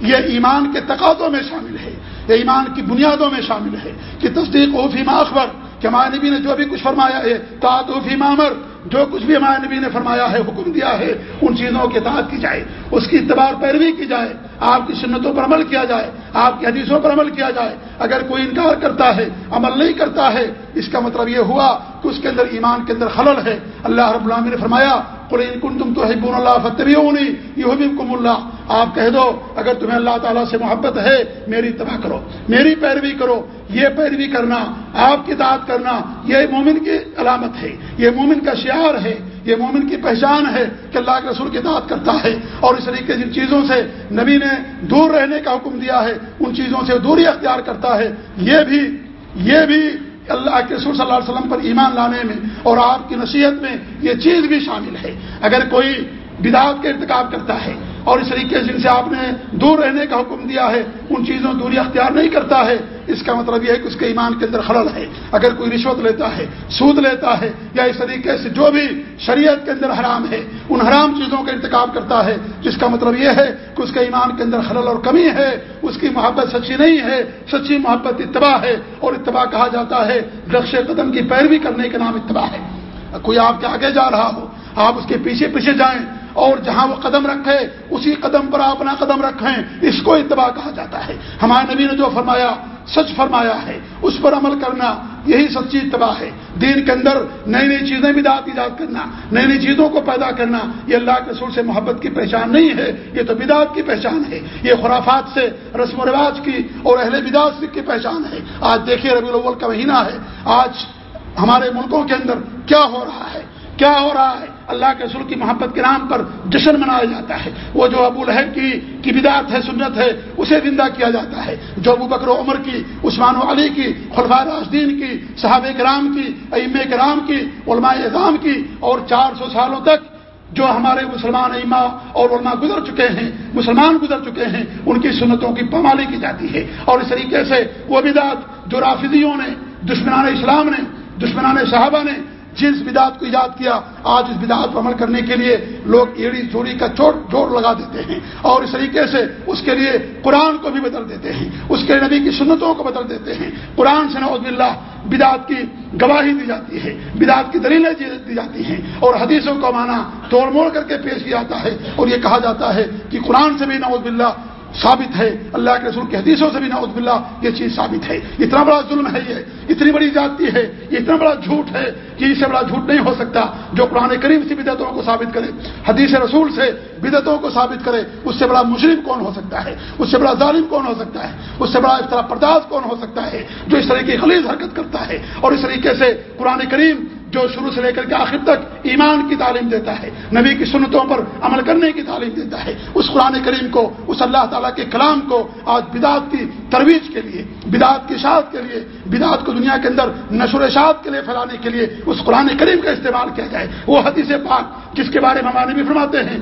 A: یہ ایمان کے تقاضوں میں شامل ہے، یہ ایمان کی بنیادوں میں شامل ہے۔ کہ تصدیق او فیما اخبر، کہ ہمارے نبی نے جو بھی کچھ فرمایا ہے تعت و فیما امر جو کچھ بھی ہمارے نبی نے فرمایا ہے، حکم دیا ہے، ان چیزوں کے تعداد کی جائے، اس کی اتبار پیروی کی جائے، آپ کی سنتوں پر عمل کیا جائے، آپ کی حدیثوں پر عمل کیا جائے، اگر کوئی انکار کرتا ہے، عمل نہیں کرتا ہے، اس کا مطلب یہ ہوا کہ اس کے اندر ایمان کے اندر خلل ہے۔ اللہ رب اللہ نے فرمایا کن تم تو حب اللہ فتح یہ کم اللہ آپ کہہ دو، اگر تمہیں اللہ تعالیٰ سے محبت ہے، میری اتباع کرو، میری پیروی کرو، یہ پیروی کرنا، آپ کی داد کرنا، یہ مومن کی علامت ہے۔ یہ مومن کا شعار ہے، یہ مومن کی پہچان ہے کہ اللہ کے رسول کی داد کرتا ہے اور اس طریقے جن چیزوں سے نبی نے دور رہنے کا حکم دیا ہے، ان چیزوں سے دوری اختیار کرتا ہے۔ یہ بھی یہ بھی اللہ کے رسول صلی اللہ علیہ وسلم پر ایمان لانے میں اور آپ کی نصیحت میں یہ چیز بھی شامل ہے۔ اگر کوئی بدعات کا ارتکاب کرتا ہے اور اس طریقے سے جن سے آپ نے دور رہنے کا حکم دیا ہے، ان چیزوں دوری اختیار نہیں کرتا ہے۔ اس کا مطلب یہ ہے کہ اس کے ایمان کے اندر خلل ہے۔ اگر کوئی رشوت لیتا ہے، سود لیتا ہے، یا اس طریقے سے جو بھی شریعت کے اندر حرام ہے، ان حرام چیزوں کا انتخاب کرتا ہے، جس کا مطلب یہ ہے کہ اس کے ایمان کے اندر خلل اور کمی ہے، اس کی محبت سچی نہیں ہے، سچی محبت اتباع ہے اور اتباع کہا جاتا ہے۔ رقش قدم کی پیروی کرنے کا نام اتباع ہے۔ کوئی آپ کے آگے جا رہا ہو، آپ اس کے پیچھے پیچھے جائیں اور جہاں وہ قدم رکھے، اسی قدم پر اپنا قدم رکھیں، اس کو اتباع کہا جاتا ہے۔ ہمارے نبی نے جو فرمایا، سچ فرمایا ہے، اس پر عمل کرنا یہی سچی اتباع ہے۔ دین کے اندر نئی نئی چیزیں بھی ایجاد کرنا، نئی نئی چیزوں کو پیدا کرنا، یہ اللہ کے رسول سے محبت کی پہچان نہیں ہے، یہ تو بدعت کی پہچان ہے۔ یہ خرافات سے، رسم و رواج کی اور اہل بدعت کی پہچان ہے۔ آج دیکھیے ربی الاول کا مہینہ ہے۔ آج ہمارے ملکوں کے اندر کیا ہو رہا ہے؟ کیا ہو رہا ہے؟ اللہ کے رسول کی محبت کے نام پر جشن منایا جاتا ہے۔ وہ جو ابو الحب کی کی بدعت ہے، سنت ہے، اسے زندہ کیا جاتا ہے۔ جو ابو بکر و عمر کی، عثمان و علی کی خلفا راشدین کی صحاب کرام کی ام کرام کی، علماء اعظام کی اور چار سو سالوں تک جو ہمارے مسلمان ایما اور علماء گزر چکے ہیں، مسلمان گزر چکے ہیں، ان کی سنتوں کی پمالی کی جاتی ہے۔ اور اس طریقے سے وہ بدعت جو رافضیوں نے، دشمنان اسلام نے، دشمنان صحابہ نے جس بدعت کو ایجاد کیا، آج اس بدعت پر عمل کرنے کے لیے لوگ ایڑی چوری کا چوٹ جوڑ لگا دیتے ہیں۔ اور اس طریقے سے اس کے لیے قرآن کو بھی بدل دیتے ہیں۔ اس کے نبی کی سنتوں کو بدل دیتے ہیں۔ قرآن سے نوز اللہ بدعت کی گواہی دی جاتی ہے، بدعت کی دلیلیں دی جاتی ہیں۔ اور حدیثوں کو مانا توڑ موڑ کر کے پیش کیا جاتا ہے۔ اور یہ کہا جاتا ہے کہ قرآن سے بھی نوز باللہ ثابت ہے۔ اللہ کے رسول کے حدیثوں سے بھی نعوذ باللہ یہ چیز ثابت ہے۔ اتنا بڑا ظلم ہے یہ۔ اتنی بڑی جاتی ہے۔ یہ اتنا بڑا جھوٹ ہے کہ اس سے بڑا جھوٹ نہیں ہو سکتا جو قرآن کریم سے بدعتوں کو ثابت کرے۔ حدیث رسول سے بدعتوں کو ثابت کرے۔ اس سے بڑا مجرم کون ہو سکتا ہے؟ اس سے بڑا ظالم کون ہو سکتا ہے؟ اس سے بڑا اس طرح پرداز کون ہو سکتا ہے جو اس طرح کی خلیز حرکت کرتا ہے اور اس طریقے سے قرآن کریم جو شروع سے لے کر کے آخر تک ایمان کی تعلیم دیتا ہے، نبی کی سنتوں پر عمل کرنے کی تعلیم دیتا ہے۔ اس قرآن کریم کو، اس اللہ تعالیٰ کے کلام کو، آج بدعت کی ترویج کے لیے، بدعت کی اشاعت کے لیے، بدعت کو دنیا کے اندر نشر اشاعت کے لیے پھیلانے کے لیے اس قرآن کریم کا استعمال کیا جائے۔ وہ حدیث پاک جس کے بارے میں ہمارے بھی فرماتے ہیں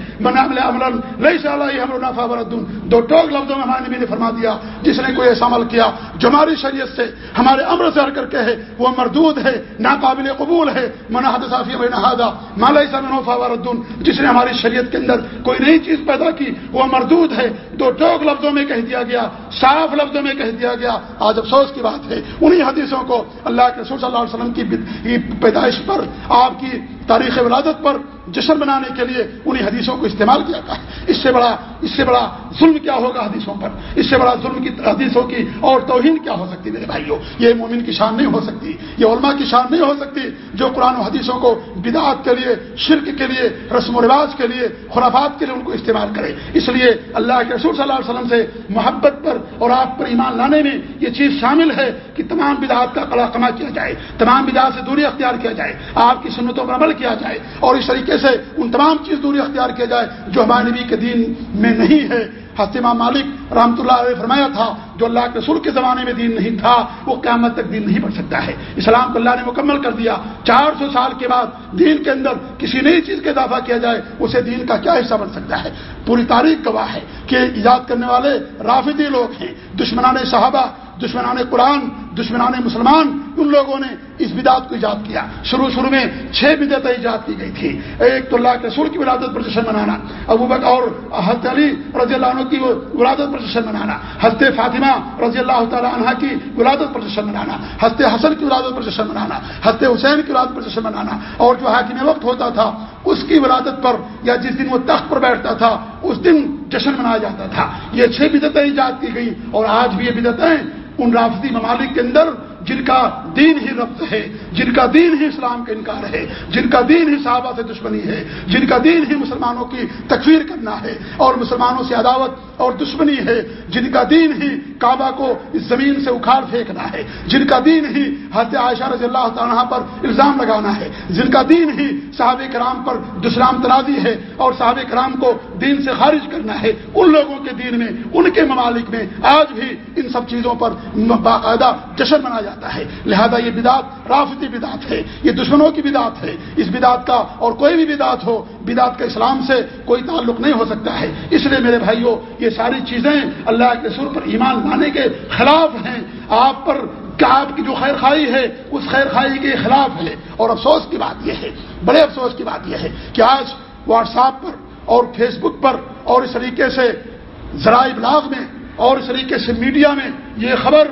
A: دو ٹوک لفظوں میں ہمارے نبی نے فرما دیا، جس نے کوئی ایسا عمل کیا جو ہماری شریعت سے ہمارے امر سے ہر کر کے ہے وہ مردود ہے، ناقابل قبول ہے. منا صافی نہادا مالا ردن جس نے ہماری شریعت کے اندر کوئی نئی چیز پیدا کی، وہ مردود ہے. دو ٹوک لفظوں میں کہہ دیا گیا، صاف لفظوں میں کہہ دیا گیا، آج افسوس کی بات ہے۔ انہی حدیثوں کو اللہ کے رسول صلی اللہ علیہ وسلم کی پیدائش پر آپ کی تاریخ ولادت پر جشن بنانے کے لیے انہیں حدیثوں کو استعمال کیا ہے اس سے بڑا اس سے بڑا ظلم کیا ہوگا حدیثوں پر؟ اس سے بڑا ظلم کی حدیثوں کی اور توہین کیا ہو سکتی میرے بھائیوں یہ مومن کی شان نہیں ہو سکتی۔ یہ علماء کی شان نہیں ہو سکتی جو قرآن و حدیثوں کو بدعات کے لیے، شرک کے لیے، رسم و رواج کے لیے، خرافات کے لیے ان کو استعمال کرے۔ اس لیے اللہ کے رسول صلی اللہ علیہ وسلم سے محبت پر اور آپ پر ایمان لانے میں یہ چیز شامل ہے کہ تمام بدعات کا کلا کما کیا جائے، تمام بدعات سے دوری اختیار کیا جائے۔ آپ کی سنتوں پر عمل کیا جائے اور اس طریقے سے ان تمام چیز دوری اختیار کیا جائے جو ہمارے نبی کے دین میں نہیں ہے۔ حسمہ مالک رحمۃ اللہ علیہ فرمایا تھا، جو اللہ کے سر کے زمانے میں دین نہیں تھا، وہ قیامت تک دین نہیں بڑھ سکتا ہے۔ اسلام کو اللہ نے مکمل کر دیا۔ چار سو سال کے بعد دین کے اندر کسی نئی چیز کا اضافہ کیا جائے، اسے دین کا کیا حصہ بن سکتا ہے؟ پوری تاریخ گواہ ہے کہ ایجاد کرنے والے رافدی لوگ ہیں، دشمنان صحابہ، دشمنان قرآن دشمنان مسلمان، ان لوگوں نے اس بدعت کو ایجاد کیا۔ شروع شروع میں چھ بدعت ایجاد کی گئی تھی۔ ایک تو اللہ کے سر کی ولادت پر جشن منانا، ابو بک اور حضرت علی رضی اللہ عنہ کی ولادت پر جشن منانا، حضرت فاطمہ رضی اللہ تعالیٰ عنہ کی ولادت پر جشن منانا، حضرت حسن کی ولادت پر جشن منانا، حضرت حسین کی ولادت پر جشن منانا۔ اور جو حاکم وقت ہوتا تھا، اس کی ولادت پر یا جس دن وہ تخت پر بیٹھتا تھا، اس دن جشن منایا جاتا تھا۔ یہ چھ بدتیں ایجاد کی گئی اور آج بھی یہ بدتیں ان رافتی ممالک کے اندر جن کا دین ہی ربط ہے، جن کا دین ہی اسلام کا انکار ہے، جن کا دین ہی صحابہ سے دشمنی ہے، جن کا دین ہی مسلمانوں کی تکفیر کرنا ہے اور مسلمانوں سے عداوت اور دشمنی ہے، جن کا دین ہی کعبہ کو اس زمین سے اکھاڑ پھینکنا ہے، جن کا دین ہی حضرت عائشہ رضی اللہ تعالیٰ پر الزام لگانا ہے، جن کا دین ہی صحابہ کرام پر دشرام تنازی ہے اور صحابہ کرام کو دین سے خارج کرنا ہے ان لوگوں کے دین میں، ان کے ممالک میں۔ آج بھی ان سب چیزوں پر باقاعدہ جشن منایا جاتا ہے۔ لہذا یہ بدعت رافتی بدعت ہے، یہ دشمنوں کی بدعت ہے۔ اس بدعت کا اور کوئی بھی بدعت ہو، بدعت کا اسلام سے کوئی تعلق نہیں ہو سکتا ہے۔ اس لیے میرے بھائیوں، یہ ساری چیزیں اللہ کے سر پر ایمان لانے کے خلاف ہیں۔ آپ پر آپ کی جو خیر خائی ہے، اس خیر خائی کے خلاف ہے۔ اور افسوس کی بات یہ ہے، بڑے افسوس کی بات یہ ہے کہ آج واٹس ایپ پر اور فیس بک پر اور اس طریقے سے ذرائع ابلاغ میں اور اس طریقے سے میڈیا میں یہ خبر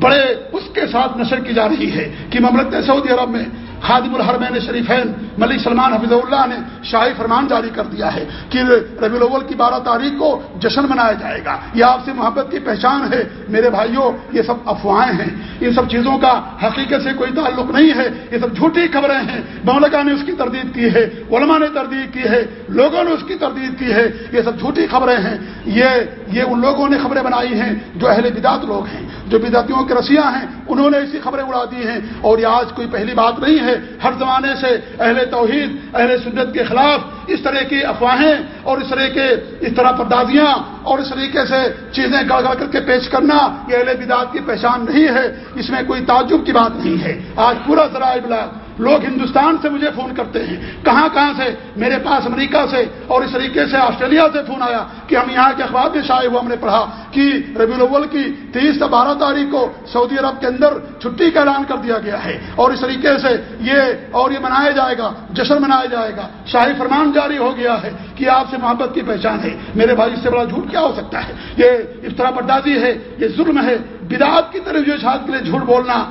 A: بڑے اس کے ساتھ نشر کی جا رہی ہے کہ مملکت سعودی عرب میں خادم الحرمین شریفین، ملک سلمان حفیظ اللہ نے شاہی فرمان جاری کر دیا ہے کہ ربی الاول کی بارہ تاریخ کو جشن منایا جائے گا۔ یہ آپ سے محبت کی پہچان ہے۔ میرے بھائیوں، یہ سب افواہیں ہیں۔ ان سب چیزوں کا حقیقت سے کوئی تعلق نہیں ہے۔ یہ سب جھوٹی خبریں ہیں۔ مملکہ نے اس کی تردید کی ہے۔ علماء نے تردید کی ہے۔ لوگوں نے اس کی تردید کی ہے۔ یہ سب جھوٹی خبریں ہیں۔ یہ یہ ان لوگوں نے خبریں بنائی ہیں جو اہل بدات لوگ ہیں۔ جو بدعتیوں کے رسیاں ہیں، انہوں نے ایسی خبریں اڑا دی ہیں۔ اور یہ آج کوئی پہلی بات نہیں ہے ہر زمانے سے اہل توحید، اہل سنت کے خلاف اس طرح کی افواہیں اور اس طرح کے اس طرح پردازیاں اور اس طریقے سے چیزیں گڑ گڑ کر کے پیش کرنا یہ اہل بدعت کی پہچان نہیں ہے، اس میں کوئی تعجب کی بات نہیں ہے۔ آج پورا ذرائع ابلاغ لوگ ہندوستان سے مجھے فون کرتے ہیں۔ کہاں کہاں سے؟ میرے پاس امریکہ سے اور اس طریقے سے آسٹریلیا سے فون آیا کہ ہم یہاں کے اخبار میں شائع ہوا ہم نے پڑھا کہ ربی الاول کی تیس سے بارہ تاریخ کو سعودی عرب کے اندر چھٹی کا اعلان کر دیا گیا ہے اور اس طریقے سے یہ اور یہ منایا جائے گا، جشن منایا جائے گا۔ شاہی فرمان جاری ہو گیا ہے کہ آپ سے محبت کی پہچان ہے۔ میرے بھائی، اس سے بڑا جھوٹ کیا ہو سکتا ہے؟ یہ اس طرح پردازی ہے، یہ ظلم ہے۔ بدعات کی طرف جو کے لیے جھوٹ بولنا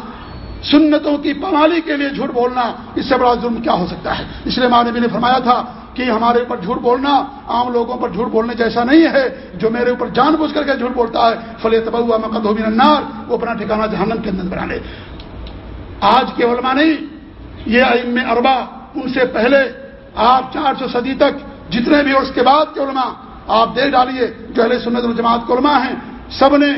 A: سنتوں کی پمالی کے لیے جھوٹ بولنا، اس سے بڑا ظلم کیا ہو سکتا ہے؟ اس لیے مانوی نے فرمایا تھا کہ ہمارے اوپر جھوٹ بولنا عام لوگوں پر جھوٹ بولنے جیسا نہیں ہے، جو میرے اوپر جان بوجھ کر کے جھوٹ بولتا ہے فلے تبا ہوا مقد ہو النار، وہ اپنا ٹھکانا جہنم کے اندر بنا لے۔ آج کے علماء نہیں، یہ ام اربا ان سے پہلے آپ چار سو صدی تک جتنے بھی اور اس کے بعد کے علماء، آپ دیکھ ڈالیے، جو اہل سنت الجماعت کے علماء ہیں، سب نے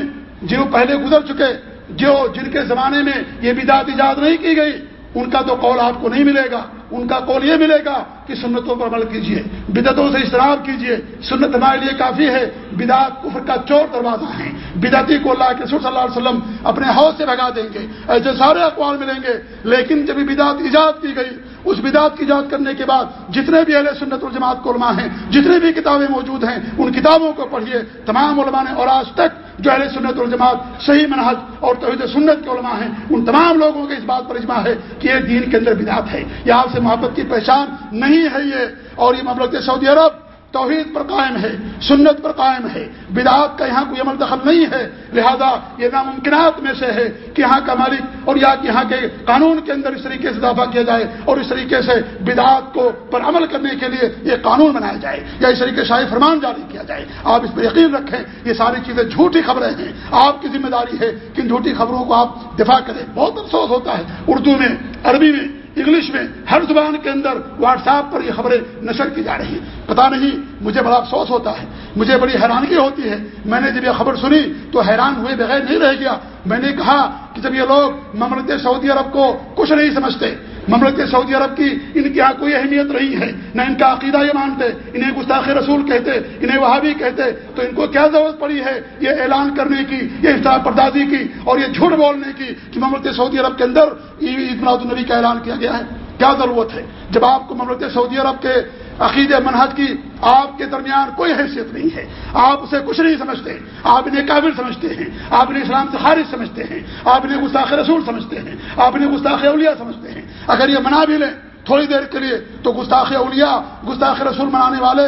A: جو پہلے گزر چکے جو جن کے زمانے میں یہ بدعت ایجاد نہیں کی گئی، ان کا تو قول آپ کو نہیں ملے گا۔ ان کا قول یہ ملے گا کہ سنتوں پر عمل کیجیے بدعتوں سے اشتراب کیجیے سنت ہمارے لیے کافی ہے، بدعت کفر کا چور دروازہ ہے۔ بدعتی کو اللہ کے صلی اللہ علیہ وسلم اپنے حوض سے بھگا دیں گے۔ ایسے سارے اقوال ملیں گے۔ لیکن جب بدعت ایجاد کی گئی، اس بدعت کی ایجاد کرنے کے بعد جتنے بھی اہل سنت الجماعت کو علماء ہیں جتنی بھی کتابیں موجود ہیں، ان کتابوں کو پڑھیے۔ تمام علماء نے اور آج تک جو اہل سنت الجماعت صحیح منحج اور توحید سنت کے علماء ہیں، ان تمام لوگوں کے اس بات پر اجماع ہے کہ یہ دین کے اندر بدعت ہے۔ یہ آپ سے محبت کی پہچان نہیں ہے یہ۔ اور یہ مملکت سعودی عرب توحید پر قائم ہے، سنت پر قائم ہے۔ بدعات کا یہاں کوئی عمل دخل نہیں ہے۔ لہذا یہ ناممکنات میں سے ہے کہ یہاں کا مالک اور یا کہ یہاں کے قانون کے اندر اس طریقے سے اضافہ کیا جائے اور اس طریقے سے بدعات کو پر عمل کرنے کے لیے یہ قانون بنایا جائے یا اس طریقے شاہی فرمان جاری کیا جائے۔ آپ اس پہ یقین رکھیں، یہ ساری چیزیں جھوٹی خبریں ہیں۔ آپ کی ذمہ داری ہے کہ ان جھوٹی خبروں کو آپ دفاع کریں۔ بہت افسوس ہوتا ہے۔ اردو میں، عربی میں انگلش میں ہر زبان کے اندر واٹس ایپ پر یہ خبریں نشر کی جا رہی ہیں۔ پتا نہیں مجھے بڑا افسوس ہوتا ہے، مجھے بڑی حیرانگی ہوتی ہے۔ میں نے جب یہ خبر سنی تو حیران ہوئے، بغیر نہیں رہ گیا۔ میں نے کہا کہ جب یہ لوگ مملکت سعودی عرب کو کچھ نہیں سمجھتے مملکت سعودی عرب کی ان کی یہاں کوئی اہمیت نہیں ہے، نہ ان کا عقیدہ یہ مانتے، انہیں گستاخ رسول کہتے، انہیں وہابی کہتے، تو ان کو کیا ضرورت پڑی ہے یہ اعلان کرنے کی، یہ افطار پردازی کی اور یہ جھوٹ بولنے کی کہ مملکت سعودی عرب کے اندر عید میلاد النبی کا اعلان کیا گیا ہے؟ کیا ضرورت ہے؟ جب آپ کو مملکت سعودی عرب کے عقید منہج کی آپ کے درمیان کوئی حیثیت نہیں ہے۔ آپ اسے کچھ نہیں سمجھتے آپ انہیں قابل سمجھتے ہیں، آپ انہیں اسلام سے خارج سمجھتے ہیں، آپ انہیں گستاخ رسول سمجھتے ہیں، آپ انہیں گستاخ اولیاء سمجھتے ہیں۔ اگر یہ منا بھی لیں تھوڑی دیر کے لیے تو گستاخ اولیاء، گستاخ رسول منانے والے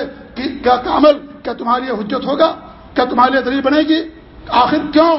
A: کا عمل کیا تمہاری حجت ہوگا؟ کیا تمہارے لیے دلیل بنے گی؟ آخر کیوں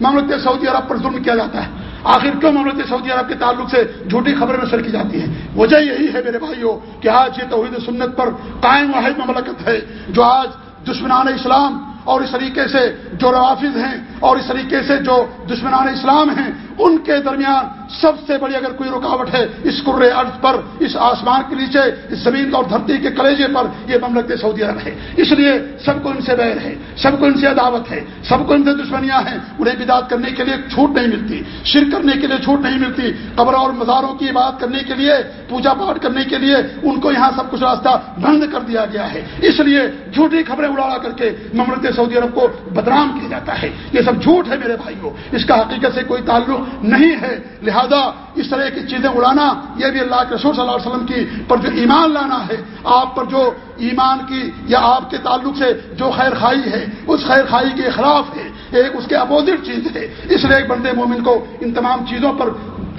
A: مملکت سعودی عرب پر ظلم کیا جاتا ہے؟ آخر کیوں مملکت سعودی عرب کے تعلق سے؟ جھوٹی خبریں نشر کی جاتی ہیں۔ وجہ یہی ہے میرے بھائیوں کہ آج یہ توحید سنت پر قائم واحد مملکت ہے جو آج دشمنان اسلام اور اس طریقے سے جو روافظ ہیں اور اس طریقے سے جو دشمنان اسلام ہیں، ان کے درمیان سب سے بڑی اگر کوئی رکاوٹ ہے، اس قر ارض پر، اس آسمان کے نیچے، اس زمین اور دھرتی کے کلیجے پر، یہ مملکت سعودی عرب ہے۔ اس لیے سب کو ان سے بیر ہے، سب کو ان سے عداوت ہے، سب کو ان سے دشمنیاں ہیں۔ انہیں بدات کرنے کے لیے چھوٹ نہیں ملتی شر کرنے کے لیے چھوٹ نہیں ملتی، قبر اور مزاروں کی بات کرنے کے لیے، پوجا پاٹ کرنے کے لیے ان کو یہاں سب کچھ راستہ بند کر دیا گیا ہے۔ اس لیے جھوٹی خبریں اڑا کر کے مملکت سے سعودی عرب کو بدنام کیا جاتا ہے۔ یہ سب جھوٹ ہے میرے بھائیوں اس کا حقیقت سے کوئی تعلق نہیں ہے۔ لہذا اس طرح کی چیزیں اڑانا، یہ بھی اللہ کے رسول صلی اللہ علیہ وسلم کی پر جو ایمان لانا ہے، آپ پر جو ایمان کی یا آپ کے تعلق سے جو خیر خائی ہے، اس خیر خائی کے خلاف ہے۔ ایک اس کے اپوزٹ چیز ہے۔ اس لیے ایک بندے مومن کو ان تمام چیزوں پر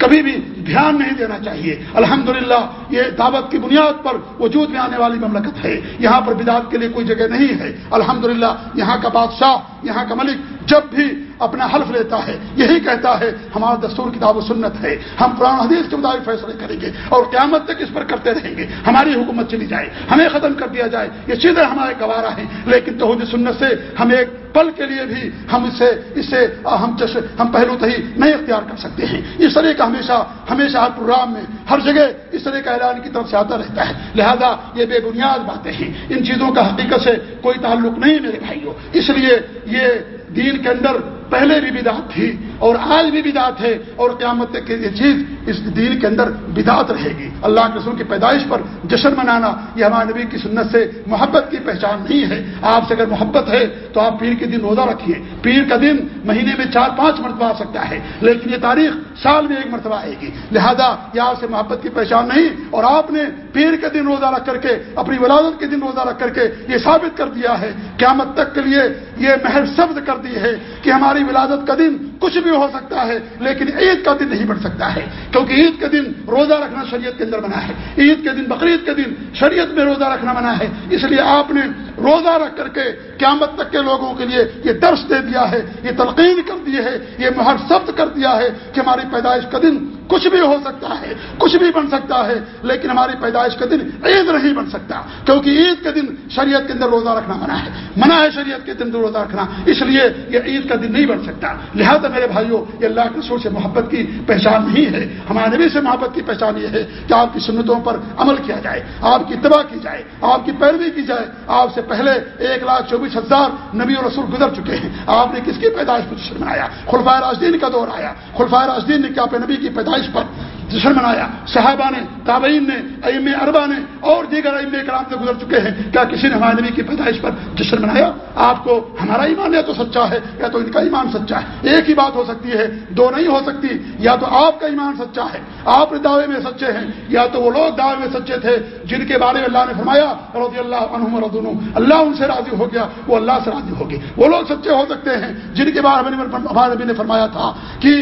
A: کبھی بھی دھیان نہیں دینا چاہیے۔ الحمدللہ، یہ دعوت کی بنیاد پر وجود میں آنے والی مملکت ہے۔ یہاں پر بدعت کے لیے کوئی جگہ نہیں ہے۔ الحمدللہ، یہاں کا بادشاہ، یہاں کا ملک جب بھی اپنا حلف لیتا ہے، یہی کہتا ہے، ہمارا دستور کتاب و سنت ہے۔ ہم قرآن حدیث کے مطابق فیصلے کریں گے اور قیامت تک اس پر کرتے رہیں گے۔ ہماری حکومت چلی جائے، ہمیں ختم کر دیا جائے۔ یہ چیزیں ہمارے گوارا ہیں، لیکن توحید سنت سے ہم ایک پل کے لیے بھی ہم اس سے اس سے ہم جش ہم پہلو تہی نہیں اختیار کر سکتے ہیں۔ اس طرح کا ہمیشہ ہمیشہ ہر پروگرام میں، ہر جگہ اس طرح کا اعلان کی طرف سے آتا رہتا ہے۔ لہذا یہ بے بنیاد باتیں ہیں۔ ان چیزوں کا حقیقت سے کوئی تعلق نہیں میرے بھائیوں۔ اس لیے یہ دین کے اندر پہلے بھی بدعت تھی اور آج بھی بدعت ہے اور قیامت تک یہ چیز اس دین کے اندر بدعت رہے گی۔ اللہ کے رسول کی پیدائش پر جشن منانا، یہ ہمارے نبی کی سنت سے محبت کی پہچان نہیں ہے۔ آپ سے اگر محبت ہے تو آپ پیر کے دن روزہ رکھیے۔ پیر کا دن مہینے میں چار پانچ مرتبہ آ سکتا ہے، لیکن یہ تاریخ سال میں ایک مرتبہ آئے گی۔ لہذا یہ آپ سے محبت کی پہچان نہیں اور آپ نے پیر کے دن روزہ رکھ کر کے، اپنی ولادت کے دن روزہ رکھ کر کے یہ ثابت کر دیا ہے۔ قیامت تک کے لیے یہ محر شبد کر دی ہے کہ ہماری ولادت کا دن کچھ بھی ہو سکتا ہے، لیکن عید کا دن نہیں بڑھ سکتا ہے۔ کیونکہ عید کے دن روزہ رکھنا شریعت کے اندر منع ہے۔ عید کے دن، بقرعید کے دن شریعت میں روزہ رکھنا منع ہے۔ اس لیے آپ نے روزہ رکھ کر کے قیامت تک کے لوگوں کے لیے یہ درس دے دیا ہے، یہ تلقین کر دی ہے، یہ مہر سبت کر دیا ہے کہ ہماری پیدائش کا دن کچھ بھی ہو سکتا ہے، کچھ بھی بن سکتا ہے، لیکن ہماری پیدائش کا دن عید نہیں بن سکتا، کیونکہ عید کے دن شریعت کے اندر روزہ رکھنا منع ہے۔ منع ہے شریعت کے دن روزہ رکھنا، اس لیے یہ عید کا دن نہیں بن سکتا۔ لہٰذا میرے بھائیوں، یہ اللہ کے رسول سے محبت کی پہچان نہیں ہے، ہمارے نبی سے محبت کی پہچان یہ ہے کہ آپ کی سنتوں پر عمل کیا جائے، آپ کی اتباع کی جائے، آپ کی پیروی کی جائے۔ آپ سے پہلے ایک لاکھ چوبیس ہزار نبی اور رسول گزر چکے ہیں۔ آپ نے کس کی پیدائش پر جشن منایا خلفائے راجدین کا دور آیا۔ خلفائے راجدین نے کیا نبی کی پیدائش پر جشن منایا۔ صحابہ نے، تابعین نے ام اربا نے اور دیگر ام کرام سے گزر چکے ہیں۔ کیا کسی نے ہمارے نبی کی پیدائش پر جشن منایا؟ آپ کو ہمارا ایمان یا تو سچا ہے یا تو ان کا ایمان سچا ہے؟ ایک ہی بات ہو سکتی ہے، دو نہیں ہو سکتی۔ یا تو آپ کا ایمان سچا ہے، آپ دعوے میں سچے ہیں، یا تو وہ لوگ دعوے میں سچے تھے جن کے بارے میں اللہ نے فرمایا، رضی اللہ عنہ ردن اللہ ان سے راضی ہو گیا، وہ اللہ سے راضی ہو گئے۔ وہ لوگ سچے ہو سکتے ہیں، جن کے بارے میں ہمارے نبی نے فرمایا تھا کہ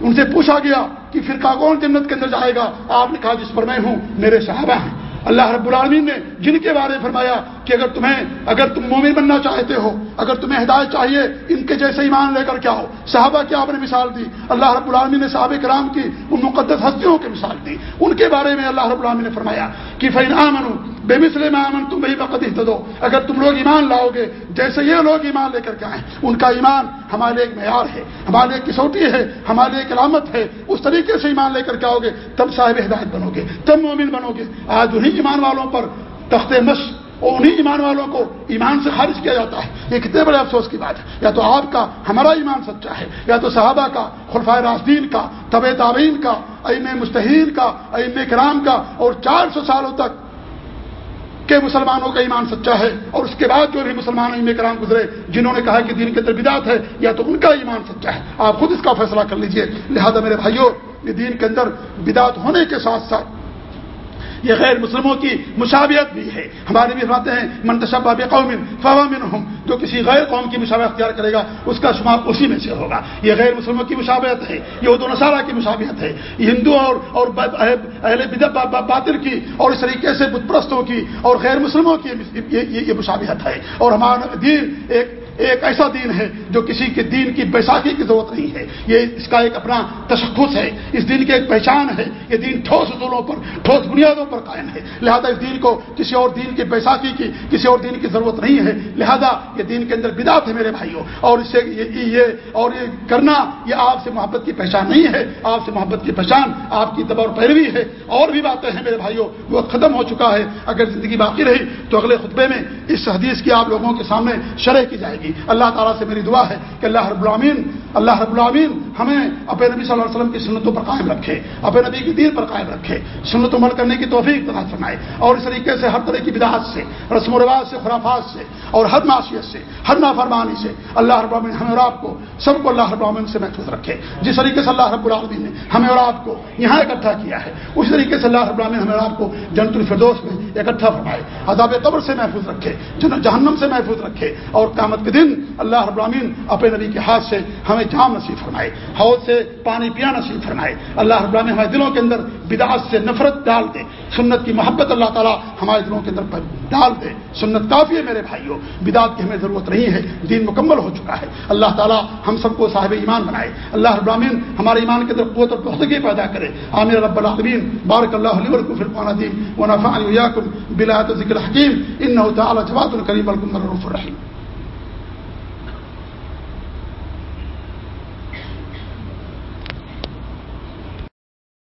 A: ان سے پوچھا گیا کہ فرقہ کون جنت کے اندر جائے گا؟ آپ نے کہا جس پر میں ہوں، میرے صحابہ ہیں۔ اللہ رب العالمین نے جن کے بارے میں فرمایا کہ اگر تمہیں، اگر تم مومن بننا چاہتے ہو، اگر تمہیں ہدایت چاہیے، ان کے جیسے ایمان لے کر کیا ہو۔ صحابہ کی آپ نے مثال دی؟ اللہ رب العالمین نے صحابہ کرام کی ان مقدس ہستیوں کی مثال دی۔ ان کے بارے میں اللہ رب العالمین نے فرمایا کہ فین آمن بے مسلم امن تم بھائی وقت دو اگر تم لوگ ایمان لاؤ گے، جیسے یہ لوگ ایمان لے کر کے آئے ان کا ایمان ہمارے ایک معیار ہے، ہمارے لیے کسوٹی ہے، ہمارے ایک علامت ہے۔ اس طریقے سے ایمان لے کر کے آؤ گے تب صاحب ہدایت بنو گے تب مومن بنو گے۔ آج انہیں ایمان والوں پر تخت مش اور انہیں ایمان والوں کو ایمان سے خارج کیا جاتا ہے۔ یہ کتنے بڑے افسوس کی بات ہے۔ یا تو آپ کا ہمارا ایمان سچا ہے، یا تو صحابہ کا خلفۂ راجدین کا طب تعبین کا ایم مستحین کا ایم کرام کا، اور چار سو سالوں تک کہ مسلمانوں کا ایمان سچا ہے اور اس کے بعد جو بھی مسلمان ام کرام گزرے، جنہوں نے کہا کہ دین کے اندر بدات ہے، یا تو ان کا ایمان سچا ہے، آپ خود اس کا فیصلہ کر لیجیے۔ لہذا میرے بھائیوں، یہ دین کے اندر بدات ہونے کے ساتھ ساتھ یہ غیر مسلموں کی مشابہت بھی ہے۔ ہمارے بھی فرماتے ہیں منتشب قوم فوام جو کسی غیر قوم کی مشابہ اختیار کرے گا، اس کا شمار اسی میں سے ہوگا۔ یہ غیر مسلموں کی مشابہت ہے، یہ اردو نصارہ کی مشابہت ہے، یہ ہندو اور اور اہل باطل کی اور اس طریقے سے بت پرستوں کی اور غیر مسلموں کی یہ مشابہت ہے۔ اور ہمارا دین ایک ایک ایسا دین ہے جو کسی کے دین کی بیساکھی کی ضرورت نہیں ہے۔ یہ اس کا ایک اپنا تشخص ہے۔ اس دین کی ایک پہچان ہے۔ یہ دین ٹھوس اصولوں پر، ٹھوس بنیادوں پر قائم ہے۔ لہذا اس دین کو کسی اور دین کی بیساکھی کی، کسی اور دین کی ضرورت نہیں ہے۔ لہذا یہ دین کے اندر بدات ہے میرے بھائیوں۔ اور اس سے یہ اور یہ کرنا، یہ آپ سے محبت کی پہچان نہیں ہے۔ آپ سے محبت کی پہچان آپ کی دبا پیروی ہے۔ اور بھی باتیں ہیں میرے بھائیوں، وہ ختم ہو چکا ہے۔ اگر زندگی باقی رہی تو اگلے خطبے میں اس حدیث کی آپ لوگوں کے سامنے شرح کی جائے گی۔ کی اللہ تعالیٰ سے میری دعا ہے کہ اللہ رب العامین اللہ رب العامین ہمیں اپنے نبی صلی اللہ علیہ وسلم کی سنتوں پر قائم رکھے، اپنے نبی کی دین پر قائم رکھے، سنت عمل کرنے کی توفیق تلاش فرمائے، اور اس طریقے سے ہر طرح کی بداعت سے، رسم و رواج سے، خرافات سے، اور ہر معاشیت سے، ہر نافرمانی سے اللہ رب العالمین ہمیں اور آپ کو، سب کو اللہ رب العالمین سے محفوظ رکھے۔ جس طریقے سے اللہ رب العالمین نے ہمیں اور آپ کو یہاں اکٹھا کیا ہے، اسی طریقے سے اللہ رب العالمین ہمیں اور آپ کو جنت الفردوس میں اکٹھا فرمائے، عذاب قبر سے محفوظ رکھے جہنم سے محفوظ رکھے، اور قیامت کے دن اللہ رب العالمین اپنے نبی کے ہاتھ سے ہمیں جام نصیب فرمائے، حوض سے پانی پیا نصیب فرمائے۔ اللہ رب العالمین ہمارے دلوں کے اندر بدعت سے نفرت ڈال دے۔ سنت کی محبت اللہ تعالیٰ ہمارے دلوں کے اندر ڈال دے۔ سنت کافی ہے میرے بھائیوں، بدعت کی ہمیں ضرورت نہیں ہے، دین مکمل ہو چکا ہے۔ اللہ تعالیٰ ہم سب کو صاحب ایمان بنائے۔ اللہ رب العالمین ہمارے ایمان کے اندر قوت اور پختگی پیدا کرے۔ عامر رب العالمین۔ بارک اللہ علیہ فرقان دین و نفا بلا ذکر حکیم ان تعالیٰ جواب الکریم الکم الرف الرحیم۔